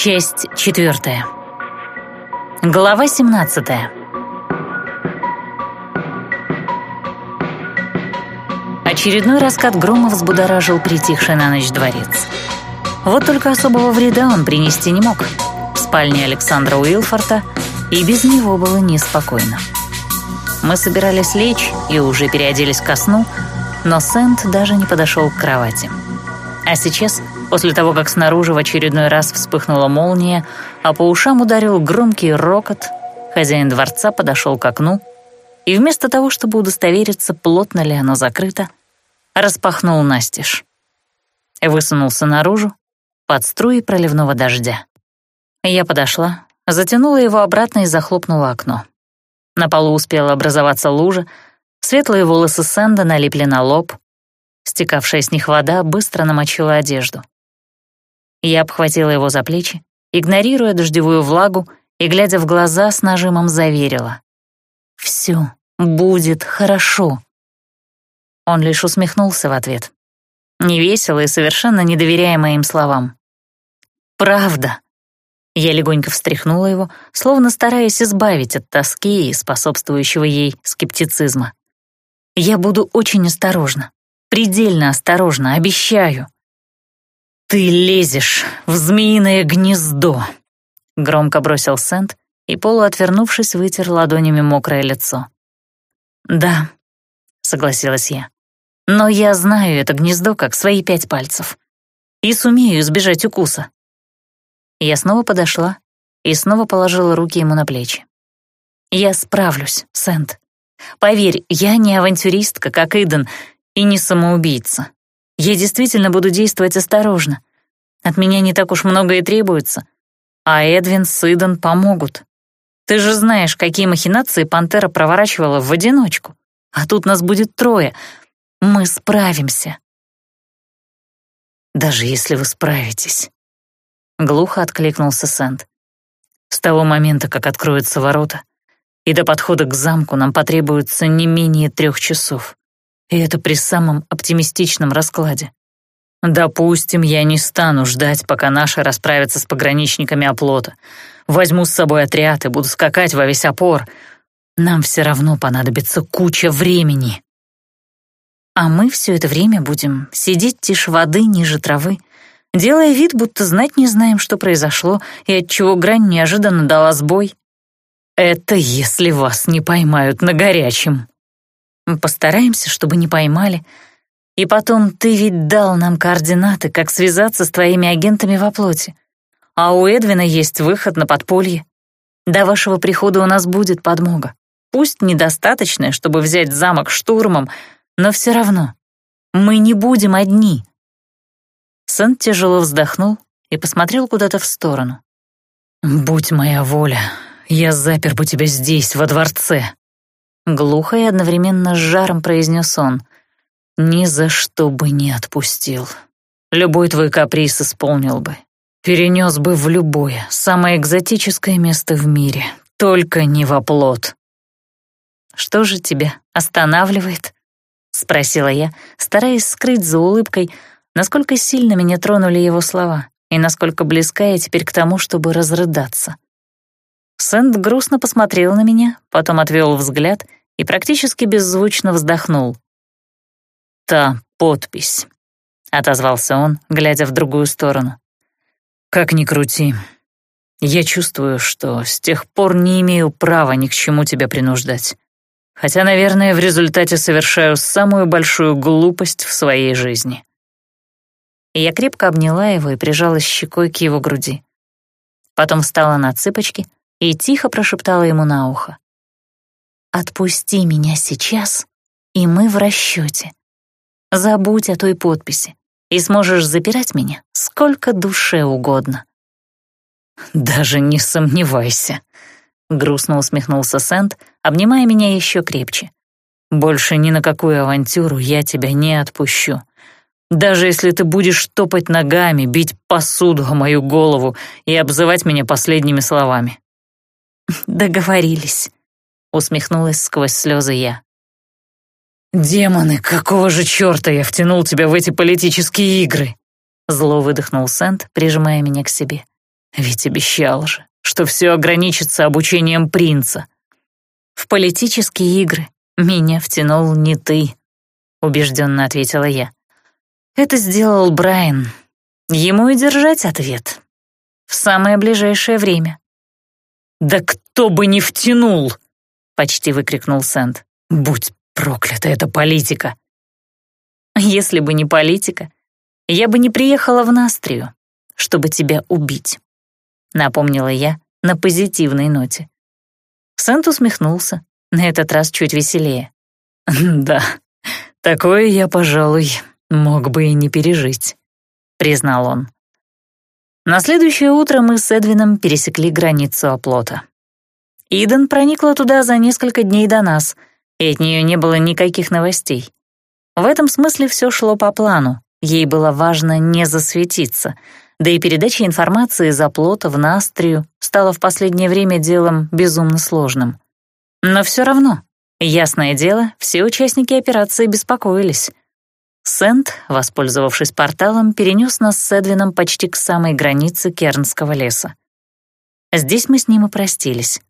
Часть четвертая. Глава семнадцатая. Очередной раскат грома взбудоражил притихший на ночь дворец. Вот только особого вреда он принести не мог. В спальне Александра Уилфорта и без него было неспокойно. Мы собирались лечь и уже переоделись ко сну, но Сент даже не подошел к кровати. А сейчас, после того, как снаружи в очередной раз вспыхнула молния, а по ушам ударил громкий рокот, хозяин дворца подошел к окну и вместо того, чтобы удостовериться, плотно ли оно закрыто, распахнул настежь. Высунулся наружу под струи проливного дождя. Я подошла, затянула его обратно и захлопнула окно. На полу успела образоваться лужа, светлые волосы Сэнда налипли на лоб, стекавшая с них вода быстро намочила одежду. Я обхватила его за плечи, игнорируя дождевую влагу и, глядя в глаза, с нажимом заверила. «Все будет хорошо». Он лишь усмехнулся в ответ. Невесело и совершенно не доверяя моим словам. «Правда». Я легонько встряхнула его, словно стараясь избавить от тоски и способствующего ей скептицизма. «Я буду очень осторожна, предельно осторожна, обещаю». «Ты лезешь в змеиное гнездо», — громко бросил Сент и, полуотвернувшись, вытер ладонями мокрое лицо. «Да», — согласилась я. Но я знаю это гнездо как свои пять пальцев. И сумею избежать укуса. Я снова подошла и снова положила руки ему на плечи. Я справлюсь, Сент. Поверь, я не авантюристка, как Иден, и не самоубийца. Я действительно буду действовать осторожно. От меня не так уж много и требуется. А Эдвин с Иден помогут. Ты же знаешь, какие махинации Пантера проворачивала в одиночку. А тут нас будет трое — мы справимся. Даже если вы справитесь. Глухо откликнулся Сент. С того момента, как откроются ворота, и до подхода к замку нам потребуется не менее трех часов. И это при самом оптимистичном раскладе. Допустим, я не стану ждать, пока наши расправятся с пограничниками оплота. Возьму с собой отряд и буду скакать во весь опор. Нам все равно понадобится куча времени. А мы все это время будем сидеть тише воды ниже травы, делая вид, будто знать не знаем, что произошло и отчего грань неожиданно дала сбой. Это если вас не поймают на горячем. Постараемся, чтобы не поймали. И потом ты ведь дал нам координаты, как связаться с твоими агентами во плоти. А у Эдвина есть выход на подполье. До вашего прихода у нас будет подмога. Пусть недостаточная, чтобы взять замок штурмом, но все равно мы не будем одни. Сэн тяжело вздохнул и посмотрел куда-то в сторону. «Будь моя воля, я запер бы тебя здесь, во дворце», — глухо и одновременно с жаром произнес он. «Ни за что бы не отпустил. Любой твой каприз исполнил бы. Перенес бы в любое, самое экзотическое место в мире, только не в оплот». «Что же тебя останавливает?» — спросила я, стараясь скрыть за улыбкой, насколько сильно меня тронули его слова и насколько близка я теперь к тому, чтобы разрыдаться. Сэнд грустно посмотрел на меня, потом отвел взгляд и практически беззвучно вздохнул. «Та подпись», — отозвался он, глядя в другую сторону. «Как ни крути, я чувствую, что с тех пор не имею права ни к чему тебя принуждать хотя, наверное, в результате совершаю самую большую глупость в своей жизни. я крепко обняла его и прижалась щекой к его груди. Потом встала на цыпочки и тихо прошептала ему на ухо. «Отпусти меня сейчас, и мы в расчете. Забудь о той подписи, и сможешь запирать меня сколько душе угодно». «Даже не сомневайся», Грустно усмехнулся Сент, обнимая меня еще крепче. «Больше ни на какую авантюру я тебя не отпущу. Даже если ты будешь топать ногами, бить посуду о мою голову и обзывать меня последними словами». «Договорились», — усмехнулась сквозь слезы я. «Демоны, какого же черта я втянул тебя в эти политические игры?» Зло выдохнул Сент, прижимая меня к себе. Ведь обещал же, что все ограничится обучением принца. В политические игры меня втянул не ты, убежденно ответила я. Это сделал Брайан. Ему и держать ответ. В самое ближайшее время. «Да кто бы не втянул!» — почти выкрикнул Сэнд. «Будь проклята эта политика!» «Если бы не политика, я бы не приехала в Настрию, чтобы тебя убить», — напомнила я на позитивной ноте. Сэнд усмехнулся, на этот раз чуть веселее. «Да, такое я, пожалуй, мог бы и не пережить», — признал он. На следующее утро мы с Эдвином пересекли границу оплота. Иден проникла туда за несколько дней до нас, и от нее не было никаких новостей. В этом смысле все шло по плану, ей было важно не засветиться, да и передача информации из оплота в Настрию стала в последнее время делом безумно сложным. Но все равно, ясное дело, все участники операции беспокоились. Сент, воспользовавшись порталом, перенес нас с Эдвином почти к самой границе Кернского леса. Здесь мы с ним и простились.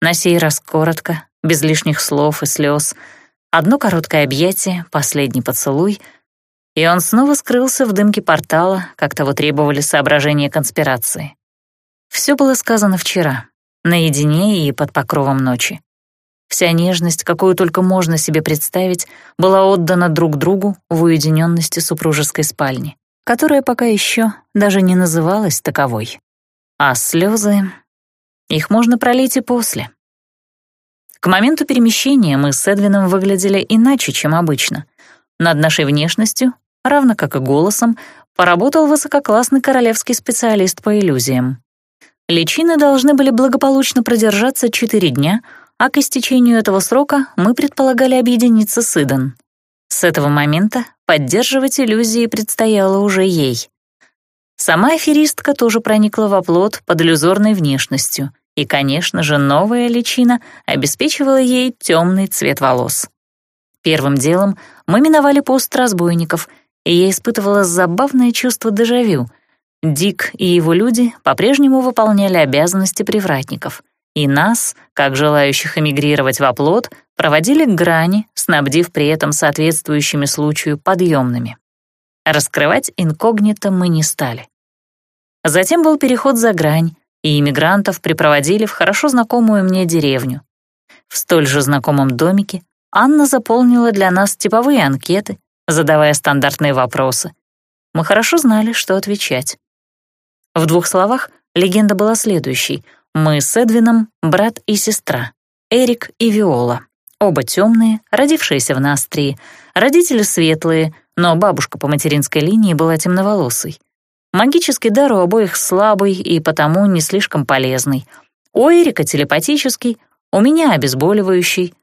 На сей раз коротко, без лишних слов и слез. Одно короткое объятие, последний поцелуй, и он снова скрылся в дымке портала, как того требовали соображения конспирации. Все было сказано вчера, наедине и под покровом ночи. Вся нежность, какую только можно себе представить, была отдана друг другу в уединенности супружеской спальни, которая пока еще даже не называлась таковой. А слезы... Их можно пролить и после. К моменту перемещения мы с Эдвином выглядели иначе, чем обычно. Над нашей внешностью, равно как и голосом, поработал высококлассный королевский специалист по иллюзиям. Личины должны были благополучно продержаться четыре дня — а к истечению этого срока мы предполагали объединиться с Идан. С этого момента поддерживать иллюзии предстояло уже ей. Сама аферистка тоже проникла в оплот под иллюзорной внешностью, и, конечно же, новая личина обеспечивала ей темный цвет волос. Первым делом мы миновали пост разбойников, и я испытывала забавное чувство дежавю. Дик и его люди по-прежнему выполняли обязанности привратников — и нас, как желающих эмигрировать в оплот, проводили к грани, снабдив при этом соответствующими случаю подъемными. Раскрывать инкогнито мы не стали. Затем был переход за грань, и иммигрантов припроводили в хорошо знакомую мне деревню. В столь же знакомом домике Анна заполнила для нас типовые анкеты, задавая стандартные вопросы. Мы хорошо знали, что отвечать. В двух словах легенда была следующей — мы с Эдвином — брат и сестра, Эрик и Виола. Оба темные, родившиеся в Настрии, родители светлые, но бабушка по материнской линии была темноволосой. Магический дар у обоих слабый и потому не слишком полезный. У Эрика телепатический, у меня обезболивающий.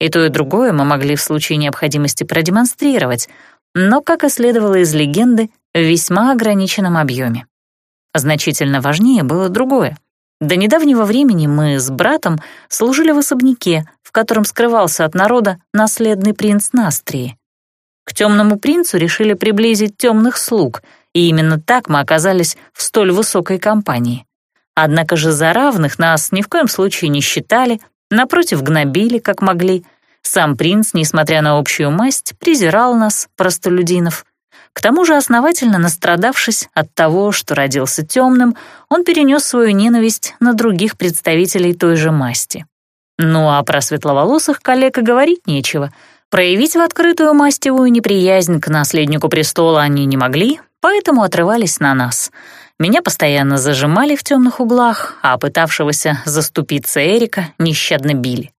И то, и другое мы могли в случае необходимости продемонстрировать, но, как и следовало из легенды, в весьма ограниченном объеме. Значительно важнее было другое. До недавнего времени мы с братом служили в особняке, в котором скрывался от народа наследный принц Настрии. К темному принцу решили приблизить темных слуг, и именно так мы оказались в столь высокой компании. Однако же за равных нас ни в коем случае не считали, напротив гнобили, как могли. Сам принц, несмотря на общую масть, презирал нас, простолюдинов, к тому же, основательно настрадавшись от того, что родился темным, он перенес свою ненависть на других представителей той же масти. Ну а про светловолосых коллег и говорить нечего. Проявить в открытую мастевую неприязнь к наследнику престола они не могли, поэтому отрывались на нас. Меня постоянно зажимали в темных углах, а пытавшегося заступиться Эрика нещадно били.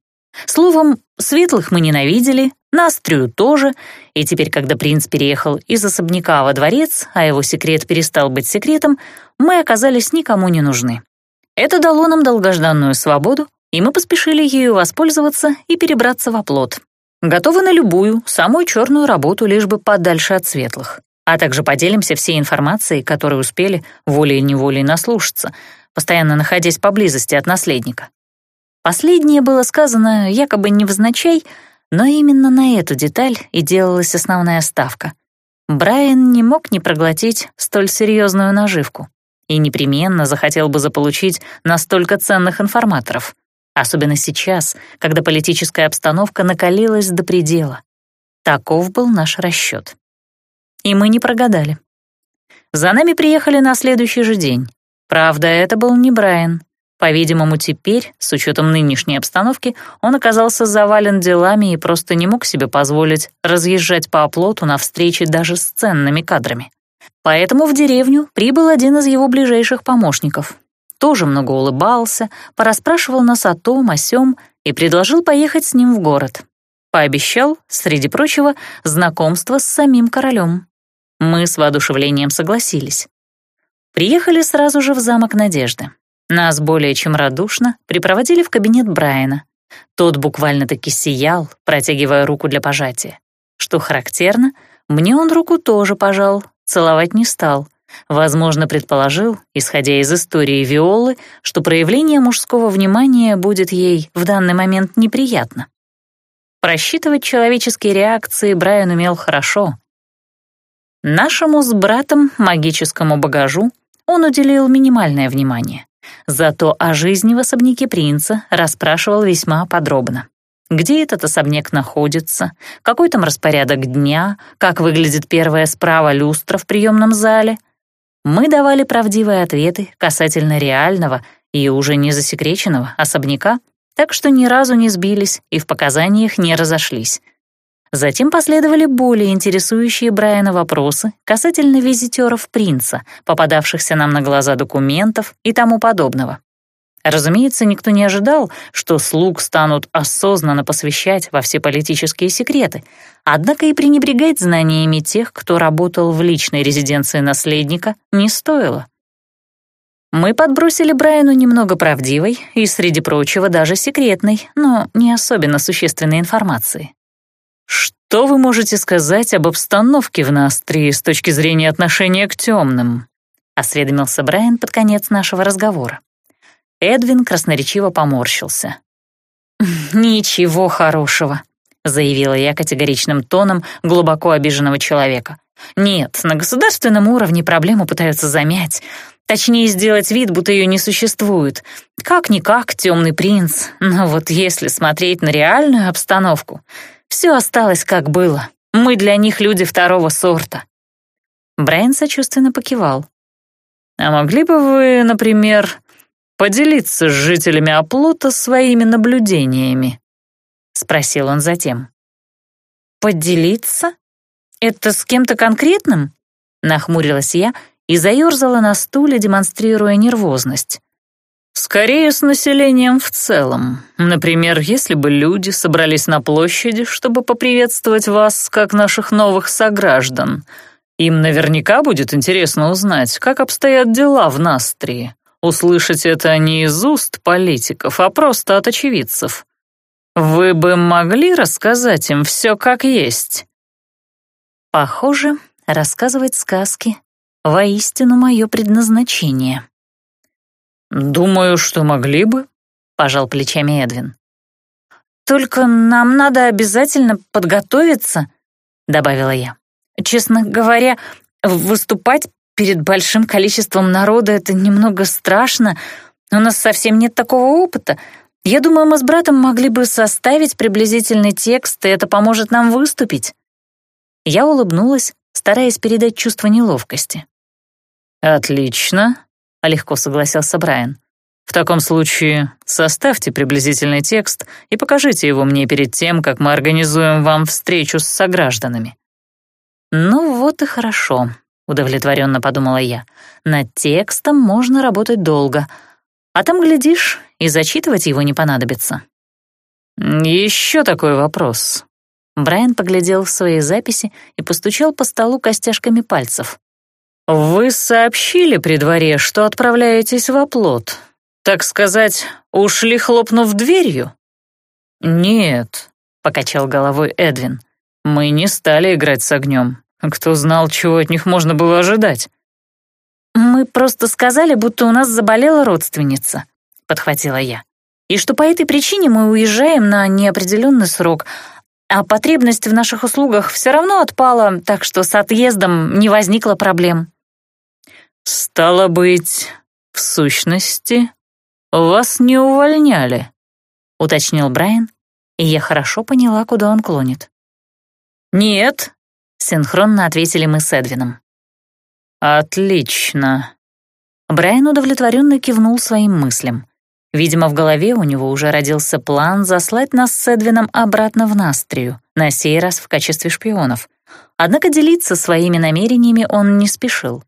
Словом, светлых мы ненавидели, Настрию тоже, и теперь, когда принц переехал из особняка во дворец, а его секрет перестал быть секретом, мы оказались никому не нужны. Это дало нам долгожданную свободу, и мы поспешили ею воспользоваться и перебраться в оплот. Готовы на любую, самую черную работу, лишь бы подальше от светлых. А также поделимся всей информацией, которой успели волей-неволей наслушаться, постоянно находясь поблизости от наследника. Последнее было сказано якобы невзначай, но именно на эту деталь и делалась основная ставка. Брайан не мог не проглотить столь серьезную наживку. и непременно захотел бы заполучить настолько ценных информаторов. Особенно сейчас, когда политическая обстановка накалилась до предела. Таков был наш расчет. И мы не прогадали. За нами приехали на следующий же день. Правда, это был не Брайан. По-видимому, теперь, с учетом нынешней обстановки, он оказался завален делами и просто не мог себе позволить разъезжать по оплоту на встречи даже с ценными кадрами. Поэтому в деревню прибыл один из его ближайших помощников. Тоже много улыбался, порасспрашивал нас о том, о сём и предложил поехать с ним в город. Пообещал, среди прочего, знакомство с самим королем. Мы с воодушевлением согласились. Приехали сразу же в замок Надежды. Нас более чем радушно припроводили в кабинет Брайана. Тот буквально-таки сиял, протягивая руку для пожатия. Что характерно, мне он руку тоже пожал, целовать не стал. Возможно, предположил, исходя из истории Виолы, что проявление мужского внимания будет ей в данный момент неприятно. Просчитывать человеческие реакции Брайан умел хорошо. Нашему с братом магическому багажу он уделил минимальное внимание. Зато о жизни в особняке принца расспрашивал весьма подробно где этот особняк находится, какой там распорядок дня, как выглядит первая справа люстра в приемном зале. Мы давали правдивые ответы касательно реального и уже не засекреченного особняка, так что ни разу не сбились и в показаниях не разошлись. Затем последовали более интересующие Брайана вопросы касательно визитеров принца, попадавшихся нам на глаза документов и тому подобного. Разумеется, никто не ожидал, что слуг станут осознанно посвящать во все политические секреты, однако и пренебрегать знаниями тех, кто работал в личной резиденции наследника, не стоило. Мы подбросили Брайану немного правдивой и, среди прочего, даже секретной, но не особенно существенной информации. «Что вы можете сказать об обстановке в Настрии с точки зрения отношения к темным?» — осведомился Брайан под конец нашего разговора. Эдвин красноречиво поморщился. «Ничего хорошего», — заявила я категоричным тоном глубоко обиженного человека. «Нет, на государственном уровне проблему пытаются замять, точнее сделать вид, будто ее не существует. Как-никак темный принц, но вот если смотреть на реальную обстановку, все осталось как было. Мы для них люди второго сорта». Брайан сочувственно покивал. «А могли бы вы, например, поделиться с жителями оплота своими наблюдениями?» — спросил он затем. «Поделиться? Это с кем-то конкретным?» — нахмурилась я и заерзала на стуле, демонстрируя нервозность. «Скорее с населением в целом. Например, если бы люди собрались на площади, чтобы поприветствовать вас как наших новых сограждан, им наверняка будет интересно узнать, как обстоят дела в Настрии. Услышать это не из уст политиков, а просто от очевидцев. Вы бы могли рассказать им все как есть? Похоже, рассказывать сказки — воистину мое предназначение. «Думаю, что могли бы», — пожал плечами Эдвин. «Только нам надо обязательно подготовиться», — добавила я. «Честно говоря, выступать перед большим количеством народа это немного страшно. У нас совсем нет такого опыта. Я думаю, мы с братом могли бы составить приблизительный текст, и это поможет нам выступить». Я улыбнулась, стараясь передать чувство неловкости. «Отлично», — легко согласился Брайан. «В таком случае составьте приблизительный текст и покажите его мне перед тем, как мы организуем вам встречу с согражданами». «Ну вот и хорошо», — удовлетворенно подумала я. «Над текстом можно работать долго, а там, глядишь, и зачитывать его не понадобится». «Еще такой вопрос». Брайан поглядел в свои записи и постучал по столу костяшками пальцев. «Вы сообщили при дворе, что отправляетесь в оплот? Так сказать, ушли, хлопнув дверью?» «Нет», — покачал головой Эдвин. «Мы не стали играть с огнем. Кто знал, чего от них можно было ожидать? «Мы просто сказали, будто у нас заболела родственница», — подхватила я. «И что по этой причине мы уезжаем на неопределенный срок, а потребность в наших услугах все равно отпала, так что с отъездом не возникло проблем». «Стало быть, в сущности, вас не увольняли», — уточнил Брайан, и я хорошо поняла, куда он клонит. «Нет», — синхронно ответили мы с Эдвином. «Отлично». Брайан удовлетворенно кивнул своим мыслям. Видимо, в голове у него уже родился план заслать нас с Эдвином обратно в Настрию, на сей раз в качестве шпионов. Однако делиться своими намерениями он не спешил.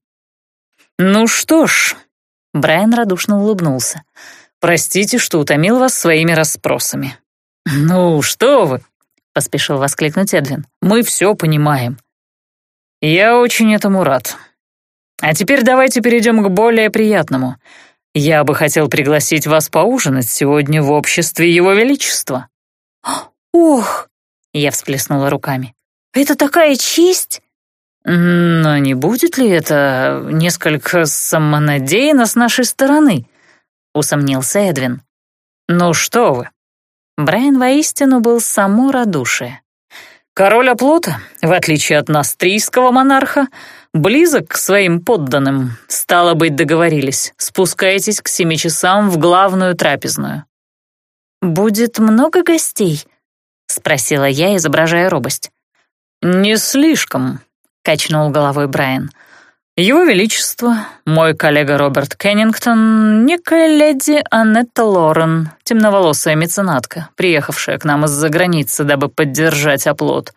«Ну что ж», — Брайан радушно улыбнулся, «простите, что утомил вас своими расспросами». «Ну, что вы», — поспешил воскликнуть Эдвин, «мы все понимаем». «Я очень этому рад. А теперь давайте перейдем к более приятному. Я бы хотел пригласить вас поужинать сегодня в обществе Его Величества». «Ох!» — я всплеснула руками. «Это такая честь!» «Но не будет ли это несколько самонадеянно с нашей стороны?» — усомнился Эдвин. «Ну что вы!» Брайан воистину был само радушие. «Король оплота, в отличие от настрийского монарха, близок к своим подданным. Стало быть, договорились. Спускайтесь к семи часам в главную трапезную». «Будет много гостей?» — спросила я, изображая робость. «Не слишком», качнул головой Брайан. «Его Величество, мой коллега Роберт Кеннингтон, некая леди Аннетта Лорен, темноволосая меценатка, приехавшая к нам из-за границы, дабы поддержать оплот,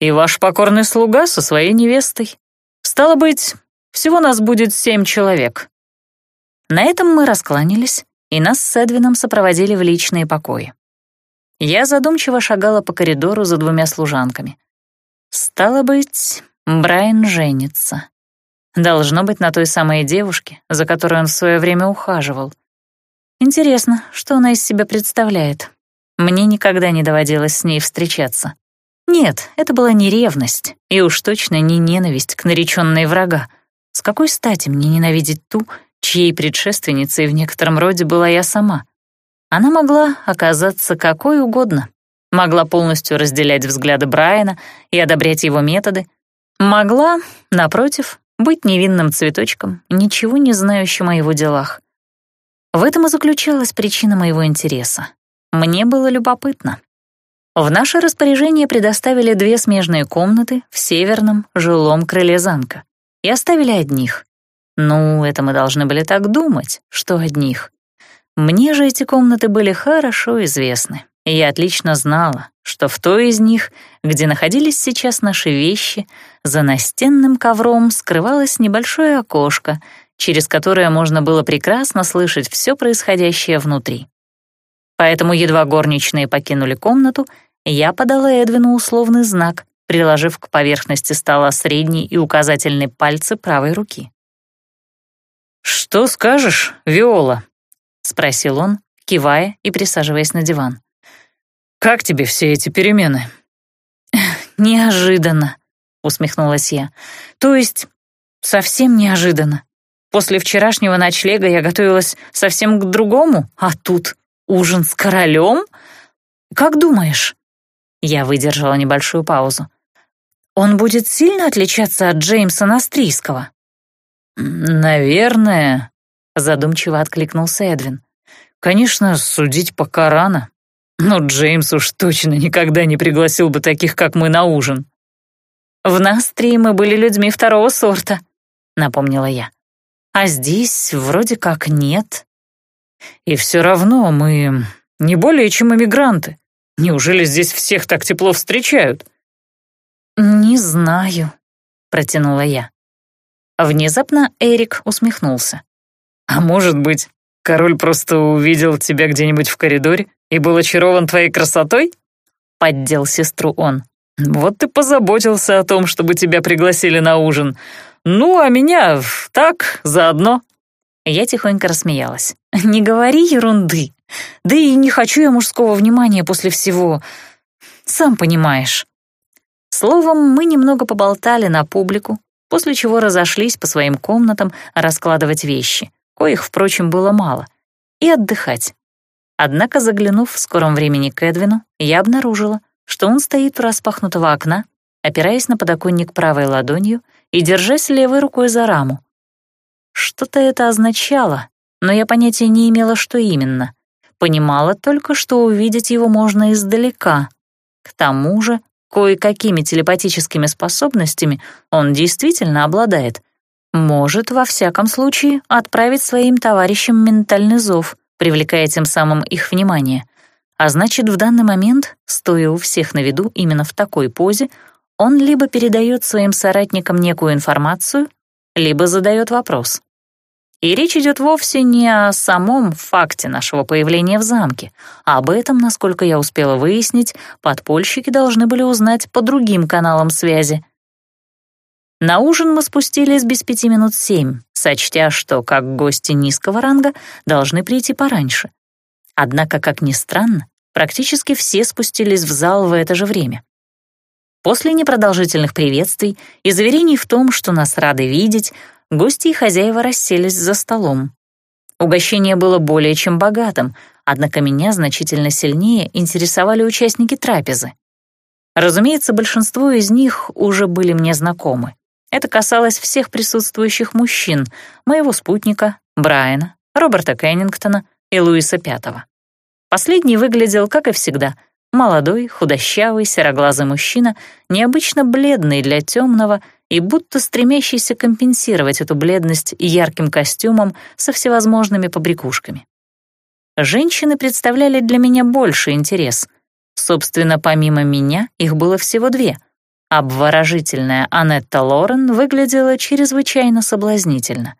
и ваш покорный слуга со своей невестой. Стало быть, всего нас будет семь человек». На этом мы раскланялись, и нас с Эдвином сопроводили в личные покои. Я задумчиво шагала по коридору за двумя служанками. Стало быть, Брайан женится. Должно быть на той самой девушке, за которой он в свое время ухаживал. Интересно, что она из себя представляет. Мне никогда не доводилось с ней встречаться. Нет, это была не ревность, и уж точно не ненависть к нареченной врага. С какой стати мне ненавидеть ту, чьей предшественницей в некотором роде была я сама? Она могла оказаться какой угодно. Могла полностью разделять взгляды Брайана и одобрять его методы, Могла, напротив, быть невинным цветочком, ничего не знающим о его делах. В этом и заключалась причина моего интереса. Мне было любопытно. В наше распоряжение предоставили две смежные комнаты в северном жилом крыле замка и оставили одних. Ну, это мы должны были так думать, что одних. Мне же эти комнаты были хорошо известны, и я отлично знала, что в той из них, где находились сейчас наши вещи, за настенным ковром скрывалось небольшое окошко, через которое можно было прекрасно слышать все происходящее внутри. Поэтому едва горничные покинули комнату, я подала Эдвину условный знак, приложив к поверхности стола средний и указательный пальцы правой руки. «Что скажешь, Виола?» — спросил он, кивая и присаживаясь на диван. «Как тебе все эти перемены?» «Неожиданно», — усмехнулась я. «То есть совсем неожиданно. После вчерашнего ночлега я готовилась совсем к другому, а тут ужин с королем? Как думаешь?» Я выдержала небольшую паузу. «Он будет сильно отличаться от Джеймса Настрийского?» «Наверное», — задумчиво откликнулся Эдвин. «Конечно, судить пока рано. Но Джеймс уж точно никогда не пригласил бы таких, как мы, на ужин. «В нас три мы были людьми второго сорта», — напомнила я. «А здесь вроде как нет». «И все равно мы не более чем иммигранты. Неужели здесь всех так тепло встречают?» «Не знаю», — протянула я. Внезапно Эрик усмехнулся. «А может быть, король просто увидел тебя где-нибудь в коридоре и был очарован твоей красотой?» — поддел сестру он. «Вот ты позаботился о том, чтобы тебя пригласили на ужин. Ну, а меня так, заодно». Я тихонько рассмеялась. «Не говори ерунды. Да и не хочу я мужского внимания после всего. Сам понимаешь». Словом, мы немного поболтали на публику, после чего разошлись по своим комнатам раскладывать вещи, коих, впрочем, было мало, и отдыхать. Однако, заглянув в скором времени к Эдвину, я обнаружила, что он стоит у распахнутого окна, опираясь на подоконник правой ладонью и держась левой рукой за раму. Что-то это означало, но я понятия не имела, что именно. Понимала только, что увидеть его можно издалека. К тому же, кое-какими телепатическими способностями он действительно обладает. Может, во всяком случае, отправить своим товарищам ментальный зов, привлекая тем самым их внимание. А значит, в данный момент, стоя у всех на виду именно в такой позе, он либо передает своим соратникам некую информацию, либо задает вопрос. И речь идет вовсе не о самом факте нашего появления в замке. А об этом, насколько я успела выяснить, подпольщики должны были узнать по другим каналам связи. На ужин мы спустились без пяти минут семь, сочтя, что, как гости низкого ранга, должны прийти пораньше. Однако, как ни странно, практически все спустились в зал в это же время. После непродолжительных приветствий и заверений в том, что нас рады видеть, гости и хозяева расселись за столом. Угощение было более чем богатым, однако меня значительно сильнее интересовали участники трапезы. Разумеется, большинство из них уже были мне знакомы. Это касалось всех присутствующих мужчин, моего спутника, Брайана, Роберта Кеннингтона и Луиса Пятого. Последний выглядел, как и всегда, молодой, худощавый, сероглазый мужчина, необычно бледный для темного и будто стремящийся компенсировать эту бледность ярким костюмом со всевозможными побрякушками. Женщины представляли для меня больше интерес. Собственно, помимо меня их было всего две — Обворожительная Анетта Лорен выглядела чрезвычайно соблазнительно.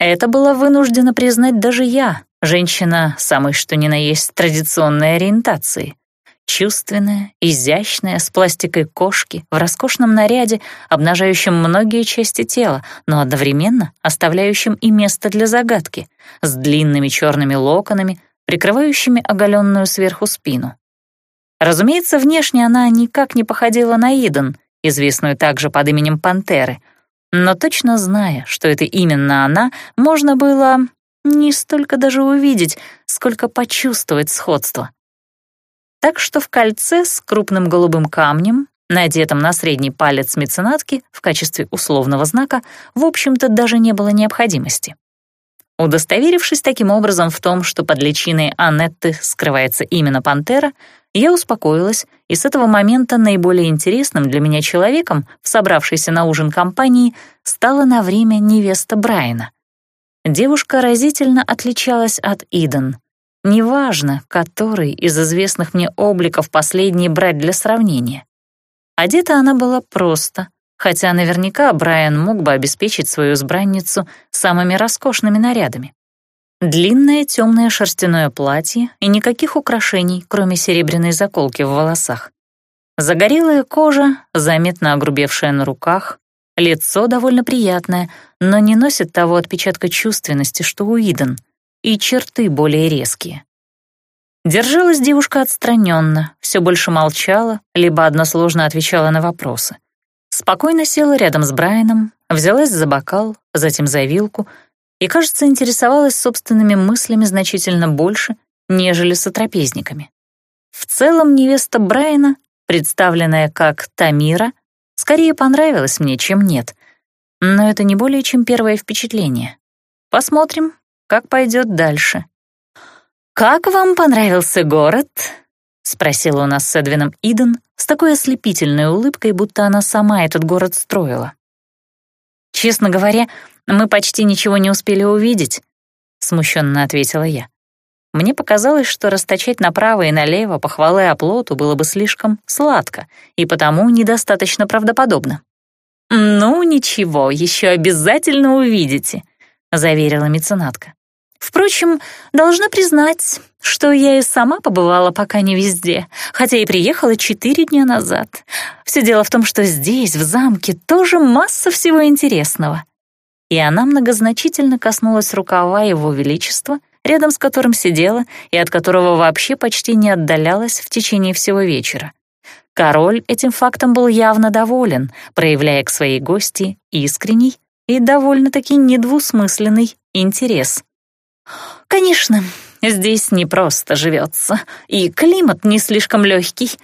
Это было вынуждена признать даже я, женщина самой что ни на есть традиционной ориентации. Чувственная, изящная, с пластикой кошки, в роскошном наряде, обнажающем многие части тела, но одновременно оставляющим и место для загадки, с длинными черными локонами, прикрывающими оголенную сверху спину. Разумеется, внешне она никак не походила на Иден, известную также под именем Пантеры, но точно зная, что это именно она, можно было не столько даже увидеть, сколько почувствовать сходство. Так что в кольце с крупным голубым камнем, надетым на средний палец меценатки в качестве условного знака, в общем-то даже не было необходимости. Удостоверившись таким образом в том, что под личиной Аннетты скрывается именно пантера, я успокоилась, и с этого момента наиболее интересным для меня человеком в собравшейся на ужин компании стала на время невеста Брайана. Девушка разительно отличалась от Иден. Неважно, который из известных мне обликов последний брать для сравнения. Одета она была просто, хотя наверняка Брайан мог бы обеспечить свою избранницу самыми роскошными нарядами. Длинное темное шерстяное платье и никаких украшений, кроме серебряной заколки в волосах. Загорелая кожа, заметно огрубевшая на руках, лицо довольно приятное, но не носит того отпечатка чувственности, что у Иден, и черты более резкие. Держалась девушка отстраненно, все больше молчала, либо односложно отвечала на вопросы. Спокойно села рядом с Брайаном, взялась за бокал, затем за вилку — и, кажется, интересовалась собственными мыслями значительно больше, нежели сотрапезниками. В целом невеста Брайана, представленная как Тамира, скорее понравилась мне, чем нет. Но это не более чем первое впечатление. Посмотрим, как пойдет дальше. «Как вам понравился город?» — спросила у нас с Эдвином Иден с такой ослепительной улыбкой, будто она сама этот город строила. Честно говоря, мы почти ничего не успели увидеть», — смущенно ответила я. Мне показалось, что расточать направо и налево похвалы оплоту было бы слишком сладко и потому недостаточно правдоподобно. «Ну, ничего, еще обязательно увидите», — заверила меценатка. «Впрочем, должна признать, что я и сама побывала пока не везде, хотя и приехала четыре дня назад. Все дело в том, что здесь, в замке, тоже масса всего интересного и она многозначительно коснулась рукава его величества, рядом с которым сидела и от которого вообще почти не отдалялась в течение всего вечера. Король этим фактом был явно доволен, проявляя к своей гости искренний и довольно-таки недвусмысленный интерес. «Конечно, здесь непросто живется, и климат не слишком легкий»,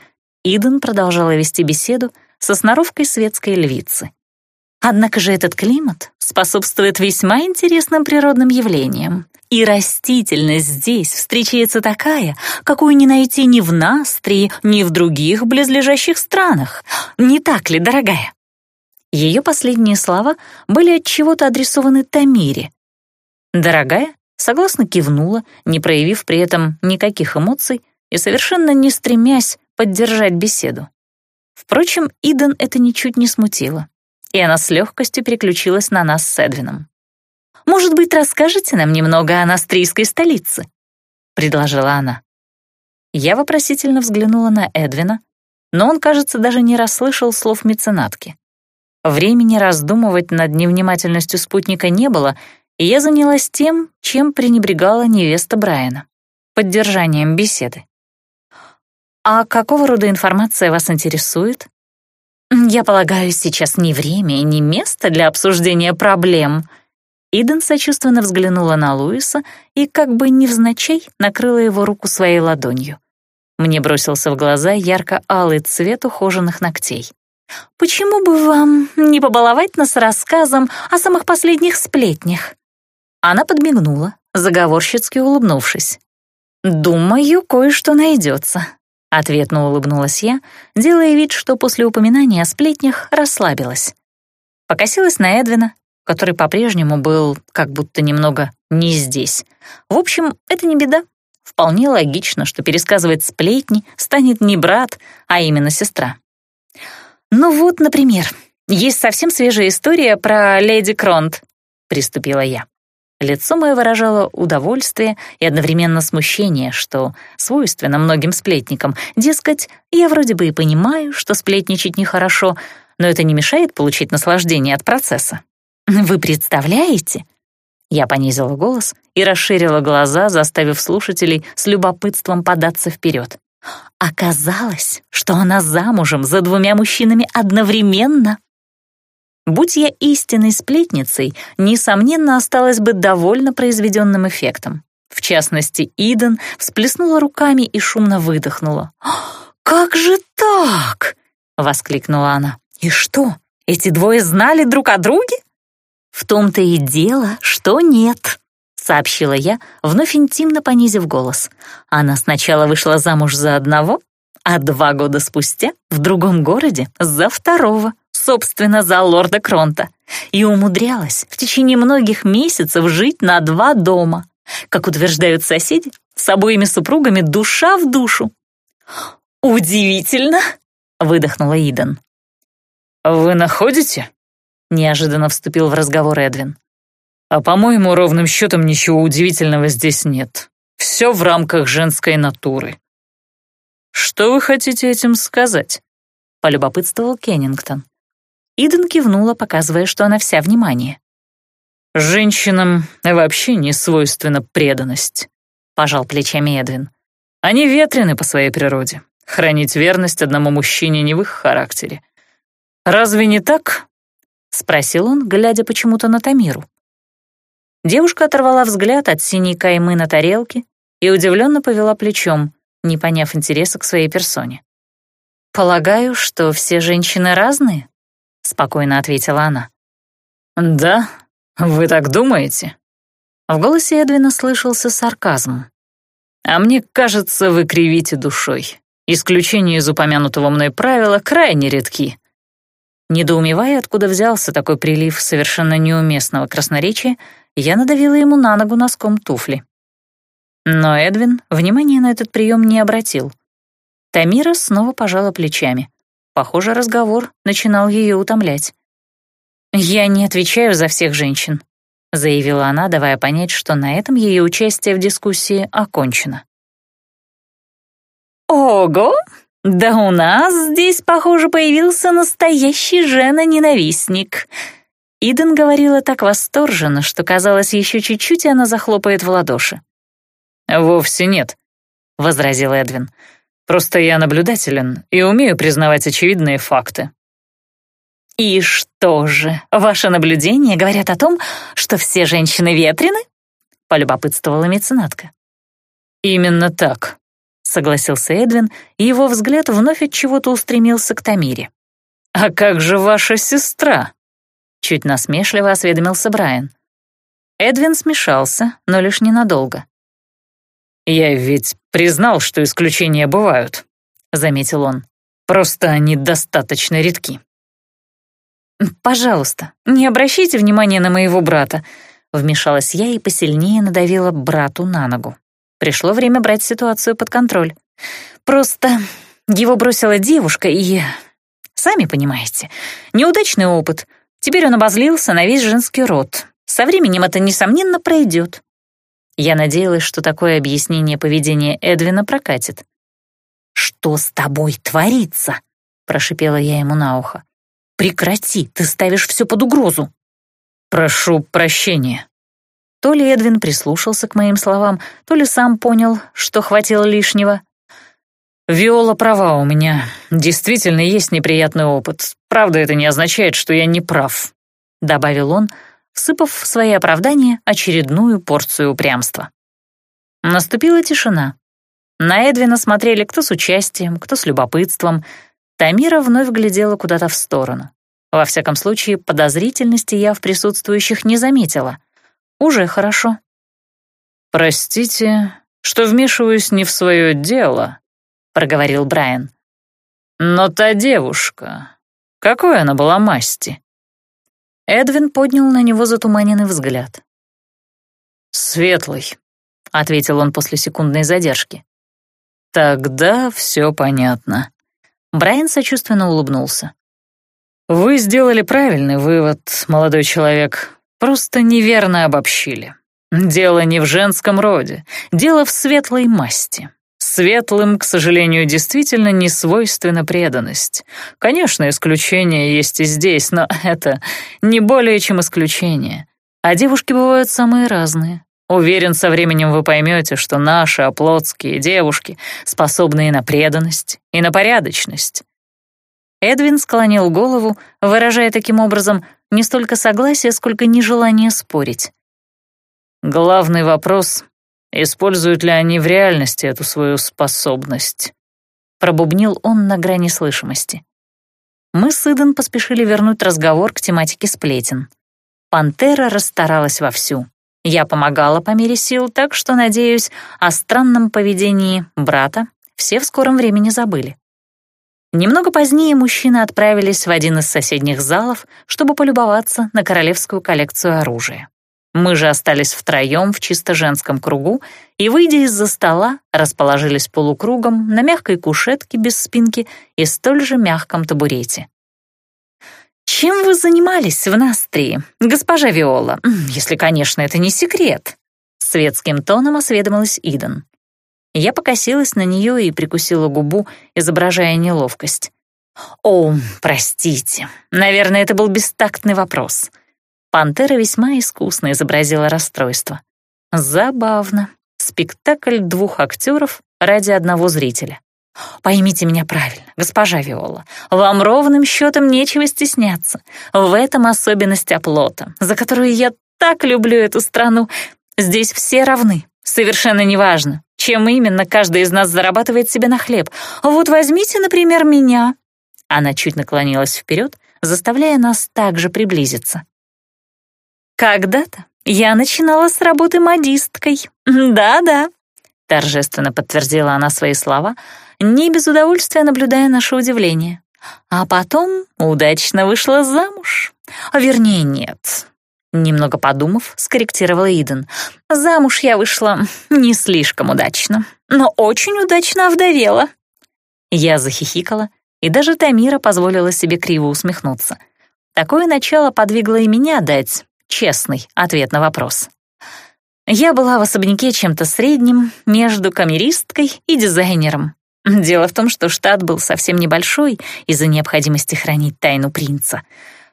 Иден продолжала вести беседу со сноровкой светской львицы. Однако же этот климат способствует весьма интересным природным явлениям. И растительность здесь встречается такая, какую не найти ни в Настрии, ни в других близлежащих странах. Не так ли, дорогая? Ее последние слова были от чего-то адресованы Тамире. Дорогая согласно кивнула, не проявив при этом никаких эмоций и совершенно не стремясь поддержать беседу. Впрочем, Иден это ничуть не смутило, и она с легкостью переключилась на нас с Эдвином. «Может быть, расскажете нам немного о настрийской столице?» — предложила она. Я вопросительно взглянула на Эдвина, но он, кажется, даже не расслышал слов меценатки. Времени раздумывать над невнимательностью спутника не было, я занялась тем, чем пренебрегала невеста Брайана — поддержанием беседы. «А какого рода информация вас интересует?» «Я полагаю, сейчас не время и не место для обсуждения проблем». Иден сочувственно взглянула на Луиса и как бы невзначай накрыла его руку своей ладонью. Мне бросился в глаза ярко-алый цвет ухоженных ногтей. «Почему бы вам не побаловать нас рассказом о самых последних сплетнях?» Она подмигнула, заговорщицки улыбнувшись. «Думаю, кое-что найдется», — ответно улыбнулась я, делая вид, что после упоминания о сплетнях расслабилась. Покосилась на Эдвина, который по-прежнему был как будто немного не здесь. В общем, это не беда. Вполне логично, что пересказывать сплетни станет не брат, а именно сестра. «Ну вот, например, есть совсем свежая история про леди Кронт», — приступила я. Лицо мое выражало удовольствие и одновременно смущение, что свойственно многим сплетникам. Дескать, я вроде бы и понимаю, что сплетничать нехорошо, но это не мешает получить наслаждение от процесса. Вы представляете? Я понизила голос и расширила глаза, заставив слушателей с любопытством податься вперед. Оказалось, что она замужем за двумя мужчинами одновременно. Будь я истинной сплетницей, несомненно, осталась бы довольно произведенным эффектом. В частности, Иден всплеснула руками и шумно выдохнула. «Как же так?» — воскликнула она. «И что, эти двое знали друг о друге?» «В том-то и дело, что нет», — сообщила я, вновь интимно понизив голос. Она сначала вышла замуж за одного, а два года спустя в другом городе за второго собственно, за лорда Кронта, и умудрялась в течение многих месяцев жить на два дома. Как утверждают соседи, с обоими супругами душа в душу. «Удивительно!» — выдохнула Иден. «Вы находите?» — неожиданно вступил в разговор Эдвин. «А по-моему, ровным счетом ничего удивительного здесь нет. Все в рамках женской натуры». «Что вы хотите этим сказать?» — полюбопытствовал Кеннингтон. Иден кивнула, показывая, что она вся внимание. «Женщинам вообще не свойственна преданность», — пожал плечами Эдвин. «Они ветрены по своей природе. Хранить верность одному мужчине не в их характере. Разве не так?» — спросил он, глядя почему-то на Тамиру. Девушка оторвала взгляд от синей каймы на тарелке и удивленно повела плечом, не поняв интереса к своей персоне. «Полагаю, что все женщины разные?» — спокойно ответила она. «Да? Вы так думаете?» В голосе Эдвина слышался сарказм. «А мне кажется, вы кривите душой. Исключения из упомянутого мной правила крайне редки». Недоумевая, откуда взялся такой прилив совершенно неуместного красноречия, я надавила ему на ногу носком туфли. Но Эдвин внимания на этот прием не обратил. Тамира снова пожала плечами. Похоже, разговор начинал ее утомлять. «Я не отвечаю за всех женщин», — заявила она, давая понять, что на этом ее участие в дискуссии окончено. «Ого! Да у нас здесь, похоже, появился настоящий жена-ненавистник», Иден говорила так восторженно, что казалось, еще чуть-чуть, и она захлопает в ладоши. «Вовсе нет», — возразил Эдвин. Просто я наблюдателен и умею признавать очевидные факты». «И что же, ваши наблюдения говорят о том, что все женщины ветрены?» — полюбопытствовала меценатка. «Именно так», — согласился Эдвин, и его взгляд вновь от чего-то устремился к Тамире. «А как же ваша сестра?» Чуть насмешливо осведомился Брайан. Эдвин смешался, но лишь ненадолго. «Я ведь признал, что исключения бывают», — заметил он. «Просто они достаточно редки». «Пожалуйста, не обращайте внимания на моего брата», — вмешалась я и посильнее надавила брату на ногу. Пришло время брать ситуацию под контроль. Просто его бросила девушка, и... Сами понимаете, неудачный опыт. Теперь он обозлился на весь женский род. Со временем это, несомненно, пройдет. Я надеялась, что такое объяснение поведения Эдвина прокатит. «Что с тобой творится?» — прошипела я ему на ухо. «Прекрати, ты ставишь все под угрозу». «Прошу прощения». То ли Эдвин прислушался к моим словам, то ли сам понял, что хватило лишнего. «Виола права, у меня действительно есть неприятный опыт. Правда, это не означает, что я не прав», — добавил он, — всыпав в свои оправдания очередную порцию упрямства. Наступила тишина. На Эдвина смотрели кто с участием, кто с любопытством. Тамира вновь глядела куда-то в сторону. Во всяком случае, подозрительности я в присутствующих не заметила. Уже хорошо. «Простите, что вмешиваюсь не в свое дело», — проговорил Брайан. «Но та девушка, какой она была масти?» Эдвин поднял на него затуманенный взгляд. «Светлый», — ответил он после секундной задержки. «Тогда все понятно». Брайан сочувственно улыбнулся. «Вы сделали правильный вывод, молодой человек. Просто неверно обобщили. Дело не в женском роде, дело в светлой масти. Светлым, к сожалению, действительно не свойственна преданность. Конечно, исключения есть и здесь, но это не более чем исключение. А девушки бывают самые разные. Уверен, со временем вы поймете, что наши оплотские девушки способны и на преданность, и на порядочность. Эдвин склонил голову, выражая таким образом не столько согласие, сколько нежелание спорить. Главный вопрос Используют ли они в реальности эту свою способность?» Пробубнил он на грани слышимости. Мы с Иден поспешили вернуть разговор к тематике сплетен. Пантера расстаралась вовсю. Я помогала по мере сил, так что, надеюсь, о странном поведении брата все в скором времени забыли. Немного позднее мужчины отправились в один из соседних залов, чтобы полюбоваться на королевскую коллекцию оружия. Мы же остались втроем в чисто женском кругу и, выйдя из-за стола, расположились полукругом на мягкой кушетке без спинки и столь же мягком табурете. «Чем вы занимались в Настрии, госпожа Виола, если, конечно, это не секрет?» Светским тоном осведомилась Иден. Я покосилась на нее и прикусила губу, изображая неловкость. «О, простите, наверное, это был бестактный вопрос. Пантера весьма искусно изобразила расстройство. Забавно. Спектакль двух актеров ради одного зрителя. Поймите меня правильно, госпожа Виола, вам ровным счетом нечего стесняться. В этом особенность оплота, за которую я так люблю эту страну. Здесь все равны, совершенно неважно, чем именно каждый из нас зарабатывает себе на хлеб. Вот возьмите, например, меня. Она чуть наклонилась вперед, заставляя нас также приблизиться. «Когда-то я начинала с работы модисткой. Да-да», — торжественно подтвердила она свои слова, не без удовольствия наблюдая наше удивление. А потом удачно вышла замуж. Вернее, нет. Немного подумав, скорректировала Иден. Замуж я вышла не слишком удачно, но очень удачно овдовела. Я захихикала, и даже Тамира позволила себе криво усмехнуться. Такое начало подвигло и меня дать честный ответ на вопрос. Я была в особняке чем-то средним между камеристкой и дизайнером. Дело в том, что штат был совсем небольшой из-за необходимости хранить тайну принца.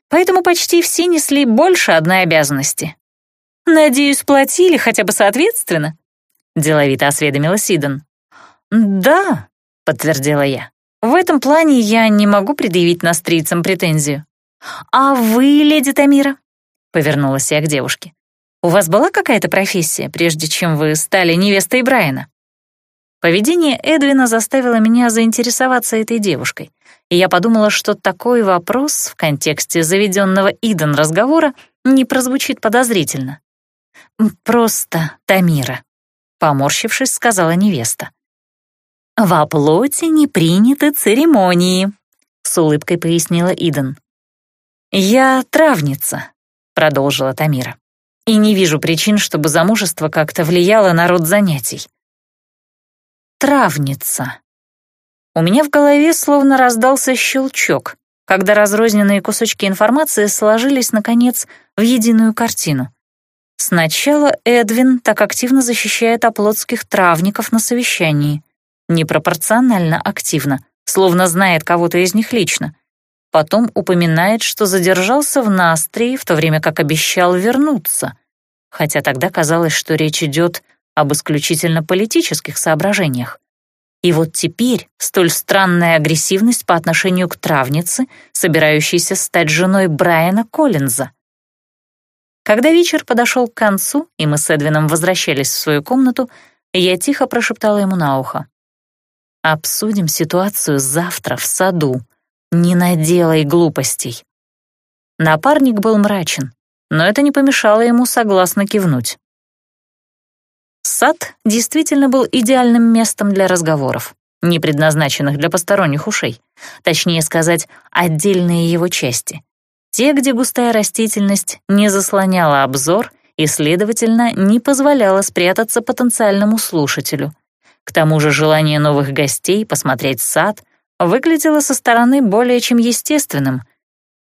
Поэтому почти все несли больше одной обязанности. «Надеюсь, платили хотя бы соответственно?» — деловито осведомилась Иден. «Да», — подтвердила я. «В этом плане я не могу предъявить настрийцам претензию». «А вы, леди Тамира, Повернулась я к девушке. «У вас была какая-то профессия, прежде чем вы стали невестой Брайана?» Поведение Эдвина заставило меня заинтересоваться этой девушкой, и я подумала, что такой вопрос в контексте заведенного Иден разговора не прозвучит подозрительно. «Просто Тамира», — поморщившись, сказала невеста. «Во плоти не приняты церемонии», — с улыбкой пояснила Иден. «Я травница», — продолжила Тамира, «и не вижу причин, чтобы замужество как-то влияло на род занятий травница. У меня в голове словно раздался щелчок, когда разрозненные кусочки информации сложились, наконец, в единую картину. Сначала Эдвин так активно защищает оплотских травников на совещании. Непропорционально активно, словно знает кого-то из них лично. Потом упоминает, что задержался в Настрии, в то время как обещал вернуться. Хотя тогда казалось, что речь идет об исключительно политических соображениях. И вот теперь столь странная агрессивность по отношению к травнице, собирающейся стать женой Брайана Коллинза. Когда вечер подошел к концу, и мы с Эдвином возвращались в свою комнату, я тихо прошептала ему на ухо. «Обсудим ситуацию завтра в саду. Не наделай глупостей». Напарник был мрачен, но это не помешало ему согласно кивнуть. Сад действительно был идеальным местом для разговоров, не предназначенных для посторонних ушей, точнее сказать, отдельные его части. Те, где густая растительность не заслоняла обзор и, следовательно, не позволяла спрятаться потенциальному слушателю. К тому же желание новых гостей посмотреть сад выглядело со стороны более чем естественным.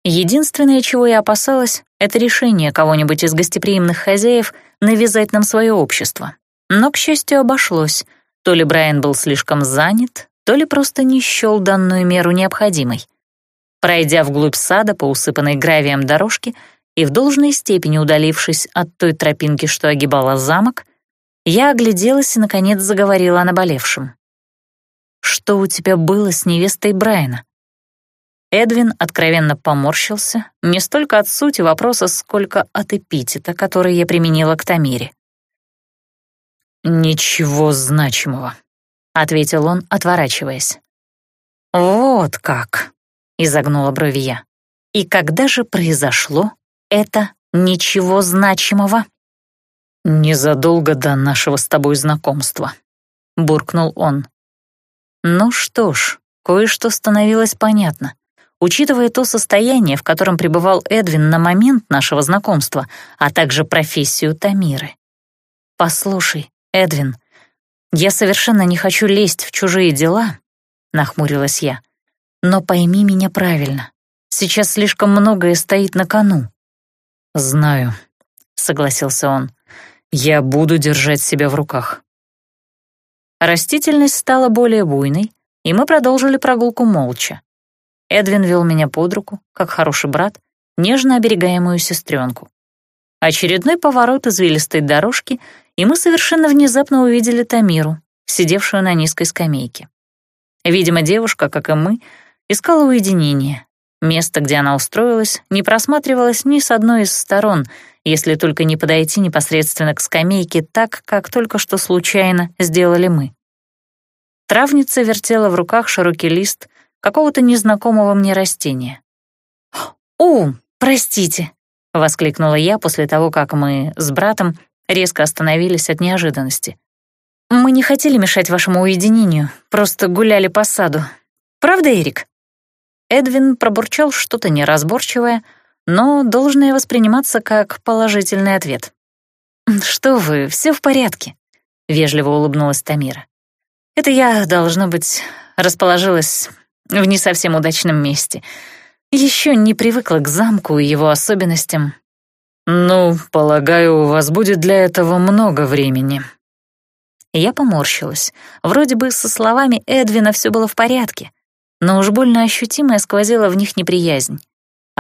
Единственное, чего я опасалась, это решение кого-нибудь из гостеприимных хозяев навязать нам свое общество. Но, к счастью, обошлось. То ли Брайан был слишком занят, то ли просто не счел данную меру необходимой. Пройдя вглубь сада по усыпанной гравием дорожке и в должной степени удалившись от той тропинки, что огибала замок, я огляделась и, наконец, заговорила о наболевшем. «Что у тебя было с невестой Брайана?» Эдвин откровенно поморщился, не столько от сути вопроса, сколько от эпитета, который я применила к Тамире. «Ничего значимого», — ответил он, отворачиваясь. «Вот как», — изогнула брови я. «И когда же произошло это ничего значимого?» «Незадолго до нашего с тобой знакомства», — буркнул он. Ну что ж, кое-что становилось понятно. Учитывая то состояние, в котором пребывал Эдвин на момент нашего знакомства, а также профессию Тамиры. «Послушай, «Эдвин, я совершенно не хочу лезть в чужие дела», — нахмурилась я. «Но пойми меня правильно. Сейчас слишком многое стоит на кону». «Знаю», — согласился он. «Я буду держать себя в руках». Растительность стала более буйной, и мы продолжили прогулку молча. Эдвин вел меня под руку, как хороший брат, нежно оберегаемую сестренку. Очередной поворот извилистой дорожки, и мы совершенно внезапно увидели Тамиру, сидевшую на низкой скамейке. Видимо, девушка, как и мы, искала уединение. Место, где она устроилась, не просматривалось ни с одной из сторон, если только не подойти непосредственно к скамейке так, как только что случайно сделали мы. Травница вертела в руках широкий лист какого-то незнакомого мне растения. «О, простите!» — воскликнула я после того, как мы с братом резко остановились от неожиданности. «Мы не хотели мешать вашему уединению, просто гуляли по саду. Правда, Эрик?» Эдвин пробурчал что-то неразборчивое, но должное восприниматься как положительный ответ. «Что вы, все в порядке», — вежливо улыбнулась Тамира. «Это я, должно быть, расположилась в не совсем удачном месте. Еще не привыкла к замку и его особенностям, «Ну, полагаю, у вас будет для этого много времени». Я поморщилась. Вроде бы со словами Эдвина все было в порядке, но уж больно ощутимая сквозила в них неприязнь.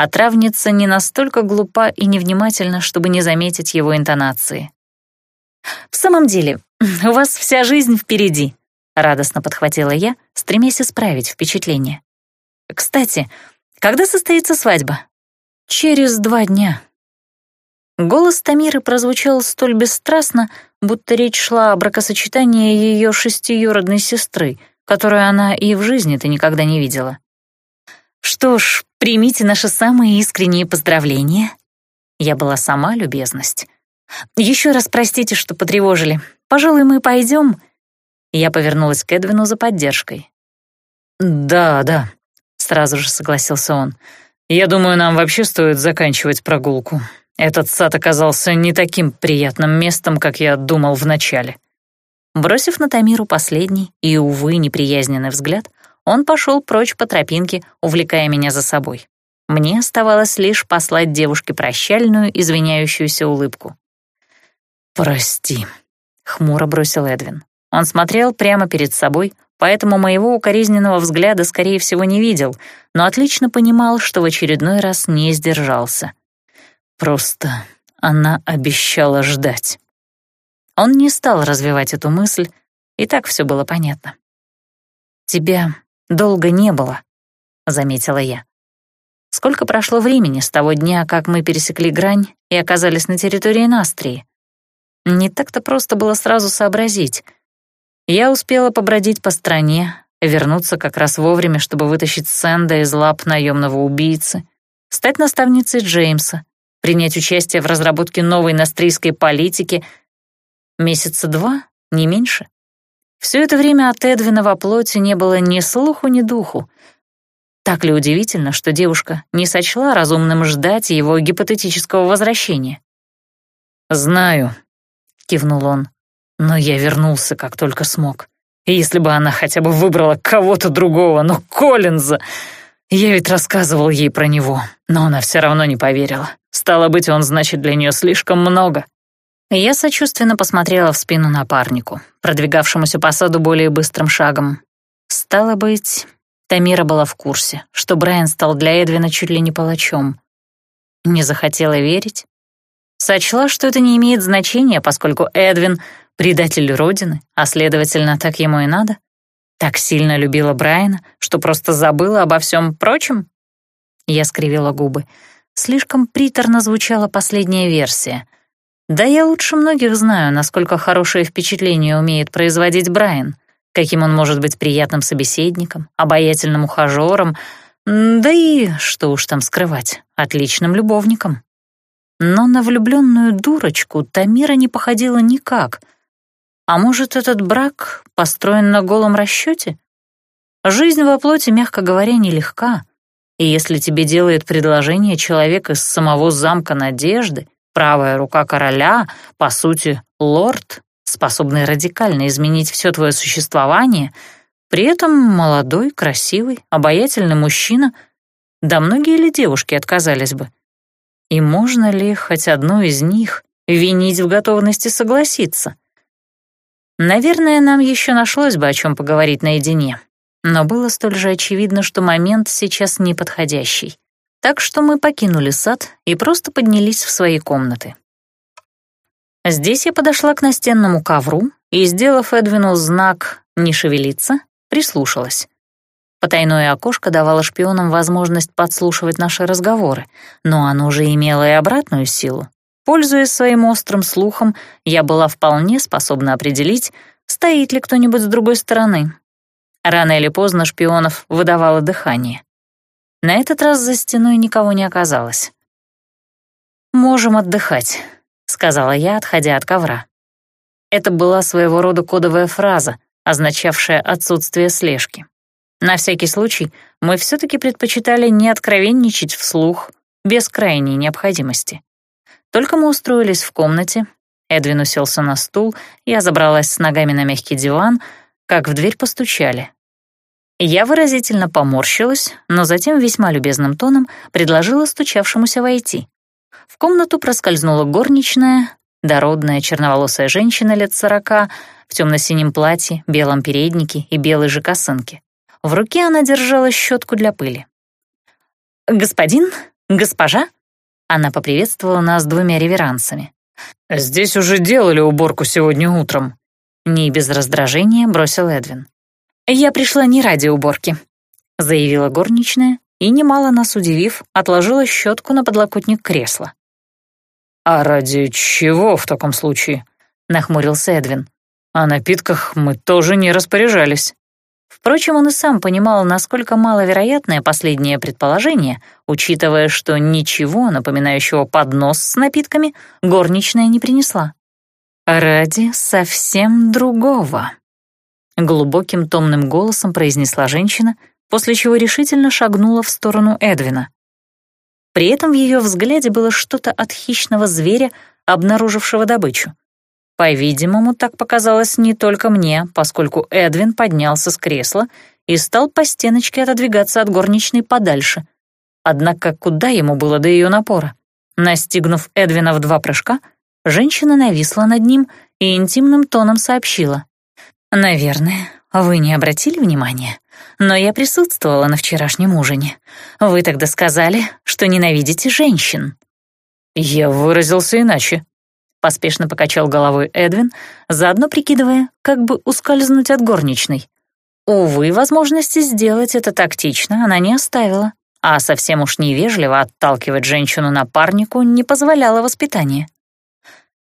А травница не настолько глупа и невнимательна, чтобы не заметить его интонации. «В самом деле, у вас вся жизнь впереди», — радостно подхватила я, стремясь исправить впечатление. «Кстати, когда состоится свадьба?» «Через два дня», Голос Тамиры прозвучал столь бесстрастно, будто речь шла о бракосочетании ее шестиюродной сестры, которую она и в жизни-то никогда не видела. «Что ж, примите наши самые искренние поздравления». Я была сама любезность. «Еще раз простите, что потревожили. Пожалуй, мы пойдем». Я повернулась к Эдвину за поддержкой. «Да, да», — сразу же согласился он. «Я думаю, нам вообще стоит заканчивать прогулку. Этот сад оказался не таким приятным местом, как я думал вначале». Бросив на Тамиру последний и, увы, неприязненный взгляд, он пошел прочь по тропинке, увлекая меня за собой. Мне оставалось лишь послать девушке прощальную, извиняющуюся улыбку. «Прости», — хмуро бросил Эдвин. Он смотрел прямо перед собой, поэтому моего укоризненного взгляда, скорее всего, не видел, но отлично понимал, что в очередной раз не сдержался. Просто она обещала ждать. Он не стал развивать эту мысль, и так все было понятно. «Тебя долго не было», — заметила я. Сколько прошло времени с того дня, как мы пересекли грань и оказались на территории Настрии? Не так-то просто было сразу сообразить. Я успела побродить по стране, вернуться как раз вовремя, чтобы вытащить Сэнда из лап наемного убийцы, стать наставницей Джеймса, принять участие в разработке новой настрийской политики. Месяца два, не меньше. Все это время от Эдвина во плоти не было ни слуху, ни духу. Так ли удивительно, что девушка не сочла разумным ждать его гипотетического возвращения? «Знаю», — кивнул он, — «но я вернулся, как только смог. И если бы она хотя бы выбрала кого-то другого, но Коллинза...» Я ведь рассказывал ей про него, но она все равно не поверила. Стало быть, он значит для нее слишком много. Я сочувственно посмотрела в спину напарнику, продвигавшемуся по саду более быстрым шагом. Стало быть, Тамира была в курсе, что Брайан стал для Эдвина чуть ли не палачом. Не захотела верить. Сочла, что это не имеет значения, поскольку Эдвин — предатель Родины, а, следовательно, так ему и надо. Так сильно любила Брайана, что просто забыла обо всем прочем? Я скривила губы. Слишком приторно звучала последняя версия. Да я лучше многих знаю, насколько хорошее впечатление умеет производить Брайан, каким он может быть приятным собеседником, обаятельным ухажером, да и, что уж там скрывать, отличным любовником. Но на влюбленную дурочку Тамира не походила никак — а может, этот брак построен на голом расчете? Жизнь во плоти, мягко говоря, нелегка. И если тебе делает предложение человек из самого замка надежды, правая рука короля, по сути, лорд, способный радикально изменить все твое существование, при этом молодой, красивый, обаятельный мужчина, да многие ли девушки отказались бы? И можно ли хоть одну из них винить в готовности согласиться? Наверное, нам еще нашлось бы о чем поговорить наедине, но было столь же очевидно, что момент сейчас неподходящий. Так что мы покинули сад и просто поднялись в свои комнаты. Здесь я подошла к настенному ковру и, сделав Эдвину знак «не шевелиться», прислушалась. Потайное окошко давало шпионам возможность подслушивать наши разговоры, но оно же имело и обратную силу. Пользуясь своим острым слухом, я была вполне способна определить, стоит ли кто-нибудь с другой стороны. Рано или поздно шпионов выдавало дыхание. На этот раз за стеной никого не оказалось. «Можем отдыхать», — сказала я, отходя от ковра. Это была своего рода кодовая фраза, означавшая отсутствие слежки. На всякий случай мы все-таки предпочитали не откровенничать вслух, без крайней необходимости. Только мы устроились в комнате, Эдвин уселся на стул, я забралась с ногами на мягкий диван, как в дверь постучали. Я выразительно поморщилась, но затем весьма любезным тоном предложила стучавшемуся войти. В комнату проскользнула горничная, дородная черноволосая женщина лет сорока, в темно-синем платье, белом переднике и белой же косынке. В руке она держала щетку для пыли. «Господин? Госпожа?» Она поприветствовала нас двумя реверансами. «Здесь уже делали уборку сегодня утром», — не без раздражения бросил Эдвин. «Я пришла не ради уборки», — заявила горничная и, немало нас удивив, отложила щетку на подлокотник кресла. «А ради чего в таком случае?» — нахмурился Эдвин. «О напитках мы тоже не распоряжались». Впрочем, он и сам понимал, насколько маловероятное последнее предположение, учитывая, что ничего, напоминающего поднос с напитками, горничная не принесла. «Ради совсем другого», — глубоким томным голосом произнесла женщина, после чего решительно шагнула в сторону Эдвина. При этом в ее взгляде было что-то от хищного зверя, обнаружившего добычу. По-видимому, так показалось не только мне, поскольку Эдвин поднялся с кресла и стал по стеночке отодвигаться от горничной подальше. Однако куда ему было до ее напора? Настигнув Эдвина в два прыжка, женщина нависла над ним и интимным тоном сообщила. «Наверное, вы не обратили внимания, но я присутствовала на вчерашнем ужине. Вы тогда сказали, что ненавидите женщин». «Я выразился иначе», Поспешно покачал головой Эдвин, заодно прикидывая, как бы ускользнуть от горничной. Увы, возможности сделать это тактично она не оставила, а совсем уж невежливо отталкивать женщину напарнику не позволяло воспитание.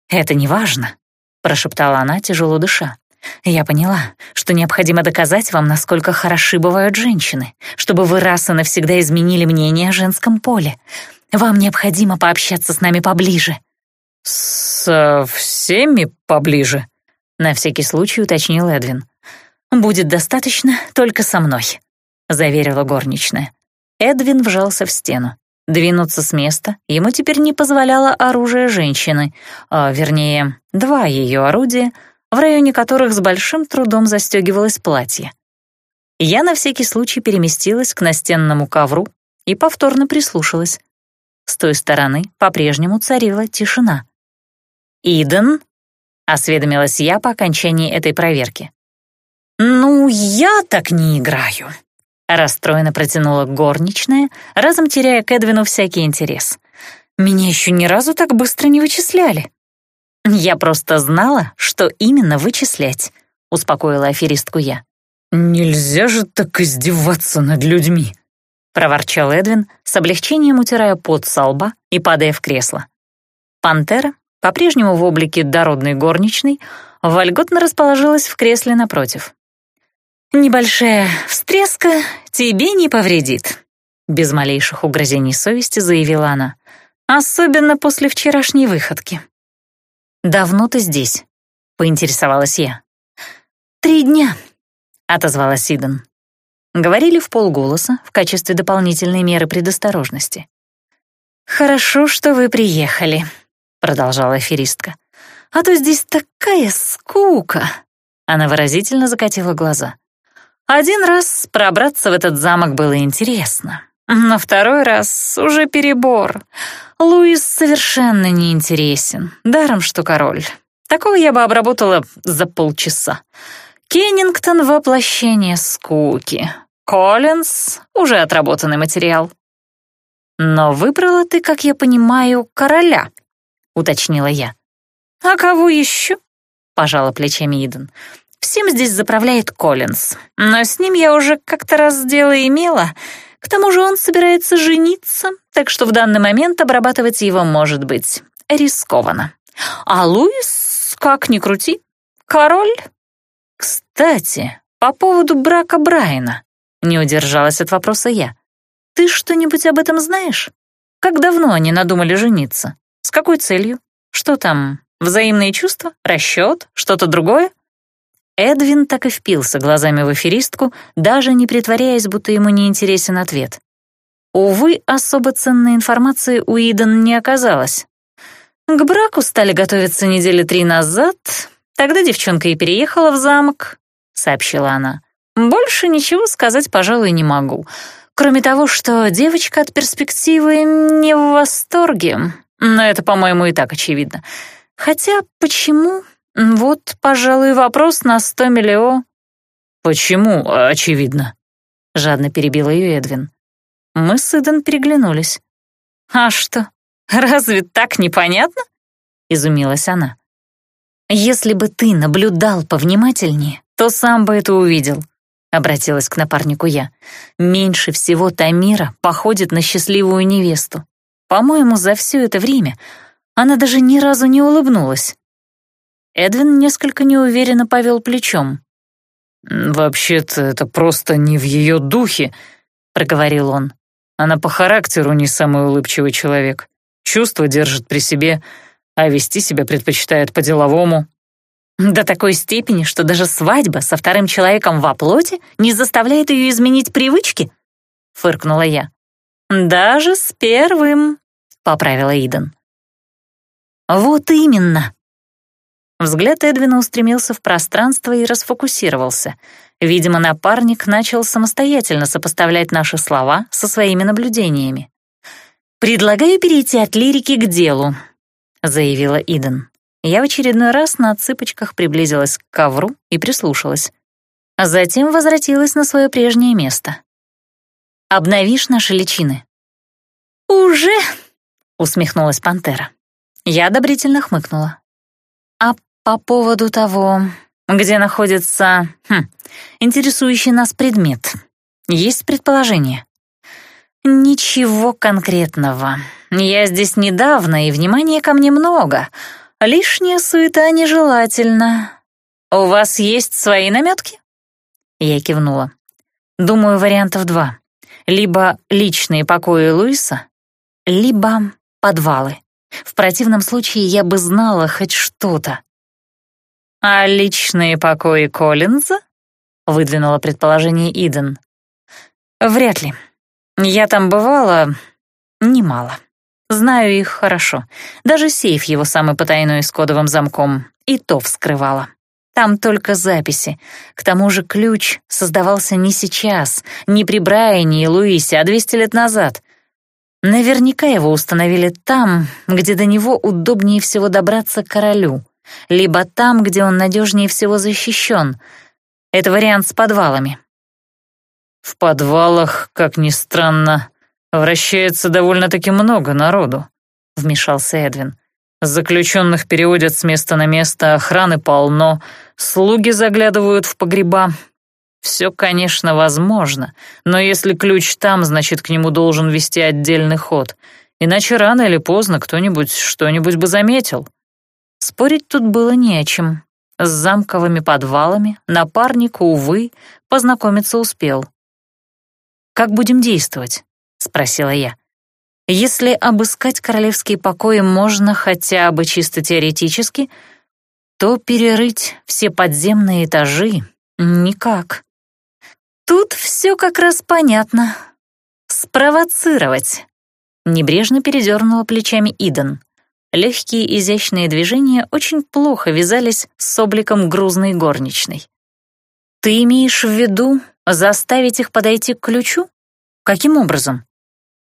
«Это не важно», — прошептала она, тяжело дыша. «Я поняла, что необходимо доказать вам, насколько хороши бывают женщины, чтобы вы раз и навсегда изменили мнение о женском поле. Вам необходимо пообщаться с нами поближе». «Со всеми поближе?» — на всякий случай уточнил Эдвин. «Будет достаточно только со мной», — заверила горничная. Эдвин вжался в стену. Двинуться с места ему теперь не позволяло оружие женщины, а, вернее, два ее орудия, в районе которых с большим трудом застегивалось платье. Я на всякий случай переместилась к настенному ковру и повторно прислушалась. С той стороны по-прежнему царила тишина. «Иден?» — осведомилась я по окончании этой проверки. «Ну, я так не играю», — расстроенно протянула горничная, разом теряя к Эдвину всякий интерес. «Меня еще ни разу так быстро не вычисляли». «Я просто знала, что именно вычислять», — успокоила аферистку я. «Нельзя же так издеваться над людьми», — проворчал Эдвин, с облегчением утирая пот со лба и падая в кресло. Пантера по-прежнему в облике дородной горничной, вольготно расположилась в кресле напротив. «Небольшая встряска тебе не повредит», — без малейших угрозений совести заявила она, «особенно после вчерашней выходки». «Давно ты здесь?» — поинтересовалась я. «Три дня», — отозвалась Иден. Говорили в полголоса в качестве дополнительной меры предосторожности. «Хорошо, что вы приехали», — продолжала аферистка. «А то здесь такая скука!» Она выразительно закатила глаза. «Один раз пробраться в этот замок было интересно, но второй раз уже перебор. Луис совершенно неинтересен, даром что король. Такого я бы обработала за полчаса. Кеннингтон — воплощение скуки. Коллинз — уже отработанный материал. Но выбрала ты, как я понимаю, короля, уточнила я. «А кого еще?» — пожала плечами Иден. «Всем здесь заправляет Коллинз, но с ним я уже как-то раз дело имела. К тому же он собирается жениться, так что в данный момент обрабатывать его может быть рискованно. А Луис, как ни крути, король. Кстати, по поводу брака Брайана, не удержалась от вопроса я. Ты что-нибудь об этом знаешь? Как давно они надумали жениться? С какой целью? Что там, взаимные чувства? Расчет? Что-то другое? Эдвин так и впился глазами в аферистку, даже не притворяясь, будто ему не интересен ответ. Увы, особо ценной информации у Иден не оказалось. К браку стали готовиться недели три назад, тогда девчонка и переехала в замок, — сообщила она. Больше ничего сказать, пожалуй, не могу. Кроме того, что девочка от перспективы не в восторге, но это, по-моему, и так очевидно. Хотя почему? Вот, пожалуй, вопрос на сто миллион. «Почему очевидно?» — жадно перебил ее Эдвин. Мы с Иден переглянулись. «А что, разве так непонятно?» — изумилась она. «Если бы ты наблюдал повнимательнее, то сам бы это увидел», — обратилась к напарнику я. «Меньше всего Тамира походит на счастливую невесту. По-моему, за все это время Она даже ни разу не улыбнулась. Эдвин несколько неуверенно повел плечом. «Вообще-то это просто не в ее духе», — проговорил он. «Она по характеру не самый улыбчивый человек. Чувства держит при себе, а вести себя предпочитает по-деловому». До такой степени, что даже свадьба со вторым человеком во плоти не заставляет ее изменить привычки? Фыркнула я. «Даже с первым», — поправила Иден. «Вот именно», Взгляд Эдвина устремился в пространство и расфокусировался. Видимо, напарник начал самостоятельно сопоставлять наши слова со своими наблюдениями. «Предлагаю перейти от лирики к делу», — заявила Иден. Я в очередной раз на цыпочках приблизилась к ковру и прислушалась. А затем возвратилась на свое прежнее место. «Обновишь наши личины?» «Уже?» — усмехнулась пантера. Я одобрительно хмыкнула. «А по поводу того, где находится хм, интересующий нас предмет, есть предположение? Ничего конкретного. Я здесь недавно, и внимания ко мне много. Лишняя суета нежелательна. У вас есть свои наметки? Я кивнула. Думаю, вариантов два. Либо личные покои Луиса, либо подвалы. В противном случае я бы знала хоть что-то. «А личные покои Коллинза?» — выдвинула предположение Иден. «Вряд ли. Я там бывала немало. Знаю их хорошо. Даже сейф его самый потайной с кодовым замком. И то вскрывала. Там только записи. К тому же ключ создавался не сейчас, не при Брайане и Луисе, а 200 лет назад. Наверняка его установили там, где до него удобнее всего добраться королю либо там, где он надежнее всего защищен. Это вариант с подвалами. В подвалах, как ни странно, вращается довольно-таки много народу, вмешался Эдвин. Заключенных переводят с места на место, охраны полно, слуги заглядывают в погреба. Все, конечно, возможно, но если ключ там, значит, к нему должен вести отдельный ход, иначе рано или поздно кто-нибудь что-нибудь бы заметил. Спорить тут было не о чем. С замковыми подвалами напарник, увы, познакомиться успел. «Как будем действовать?» — спросила я. «Если обыскать королевские покои можно хотя бы чисто теоретически, то перерыть все подземные этажи никак. Тут все как раз понятно. Спровоцировать». Небрежно передернула плечами Иден. Легкие изящные движения очень плохо вязались с обликом грузной горничной. «Ты имеешь в виду заставить их подойти к ключу? Каким образом?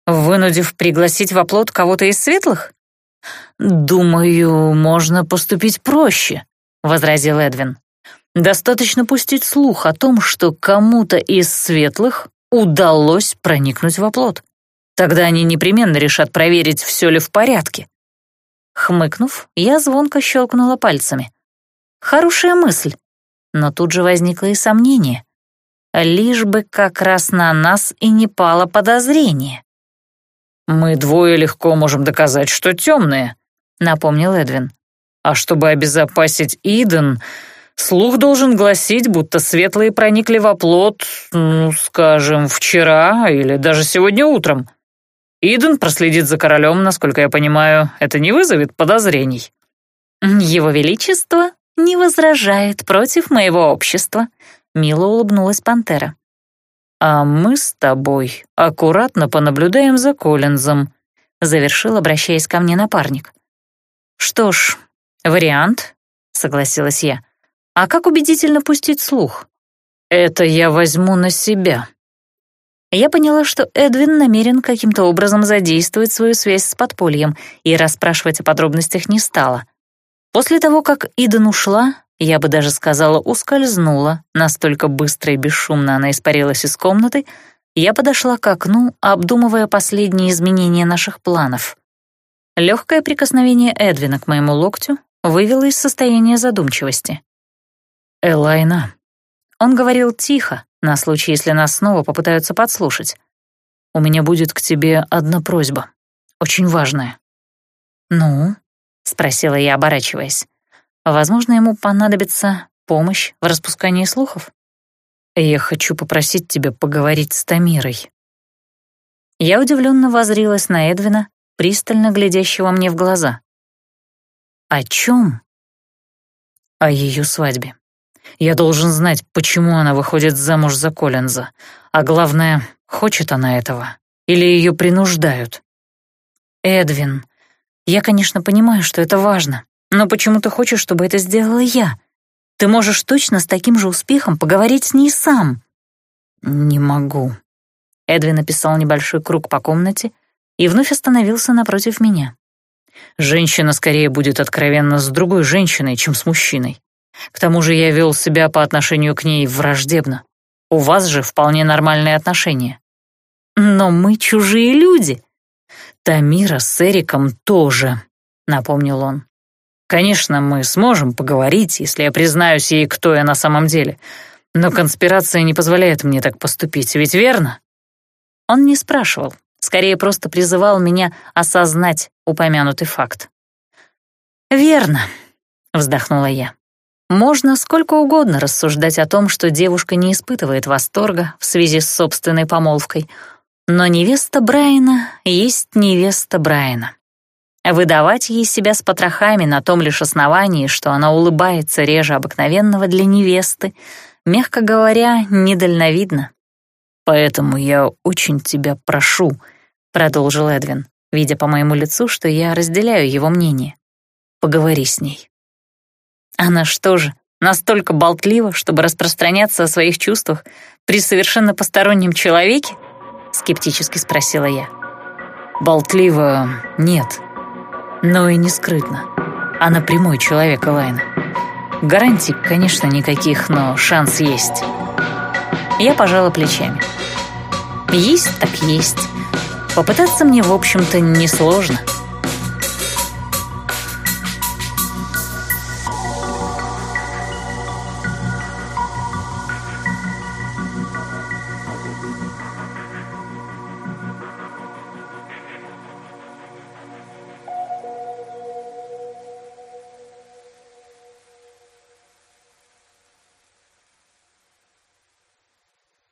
Вынудив пригласить в оплот кого-то из светлых?» «Думаю, можно поступить проще», — возразил Эдвин. «Достаточно пустить слух о том, что кому-то из светлых удалось проникнуть в оплот. Тогда они непременно решат проверить, все ли в порядке. Хмыкнув, я звонко щелкнула пальцами. Хорошая мысль, но тут же возникло и сомнение. Лишь бы как раз на нас и не пало подозрение. «Мы двое легко можем доказать, что темные», — напомнил Эдвин. «А чтобы обезопасить Иден, слух должен гласить, будто светлые проникли в оплот, ну, скажем, вчера или даже сегодня утром. Иден проследит за королем, насколько я понимаю, это не вызовет подозрений». «Его Величество не возражает против моего общества», — мило улыбнулась пантера. «А мы с тобой аккуратно понаблюдаем за Коллинзом», — завершил, обращаясь ко мне напарник. «Что ж, вариант», — согласилась я. «А как убедительно пустить слух?» «Это я возьму на себя», я поняла, что Эдвин намерен каким-то образом задействовать свою связь с подпольем, и расспрашивать о подробностях не стала. После того, как Иден ушла, я бы даже сказала, ускользнула, настолько быстро и бесшумно она испарилась из комнаты, я подошла к окну, обдумывая последние изменения наших планов. Легкое прикосновение Эдвина к моему локтю вывело из состояния задумчивости. «Элайна». Он говорил тихо, на случай, если нас снова попытаются подслушать. У меня будет к тебе одна просьба, очень важная». «Ну?» спросила я, оборачиваясь. Возможно, ему понадобится помощь в распускании слухов? Я хочу попросить тебя поговорить с Тамирой. Я удивленно возрилась на Эдвина, пристально глядящего мне в глаза. «О чем?» «О ее свадьбе. Я должен знать, почему она выходит замуж за Коллинза, а главное, хочет она этого или ее принуждают». «Эдвин, я, конечно, понимаю, что это важно, но почему ты хочешь, чтобы это сделала я? Ты можешь точно с таким же успехом поговорить с ней сам». «Не могу». Эдвин написал небольшой круг по комнате и вновь остановился напротив меня. Женщина скорее будет откровенна с другой женщиной, чем с мужчиной. К тому же я вел себя по отношению к ней враждебно. У вас же вполне нормальные отношения. Но мы чужие люди. Тамира с Эриком тоже, напомнил он. Конечно, мы сможем поговорить, если я признаюсь ей, кто я на самом деле. Но конспирация не позволяет мне так поступить, ведь верно? Он не спрашивал, скорее просто призывал меня осознать упомянутый факт. «Верно», — вздохнула я. «Можно сколько угодно рассуждать о том, что девушка не испытывает восторга в связи с собственной помолвкой, но невеста Брайана есть невеста Брайана. Выдавать ей себя с потрохами на том лишь основании, что она улыбается реже обыкновенного для невесты, мягко говоря, недальновидно. «Поэтому я очень тебя прошу», продолжил Эдвин, видя по моему лицу, что я разделяю его мнение. «Поговори с ней». Она что же, настолько болтлива, чтобы распространяться о своих чувствах при совершенно постороннем человеке? Скептически спросила я. Болтлива нет, но и не скрытно. Она прямой человек, Элайна. Гарантий, конечно, никаких, но шанс есть. Я пожала плечами. Есть так есть. Попытаться мне, в общем-то, несложно.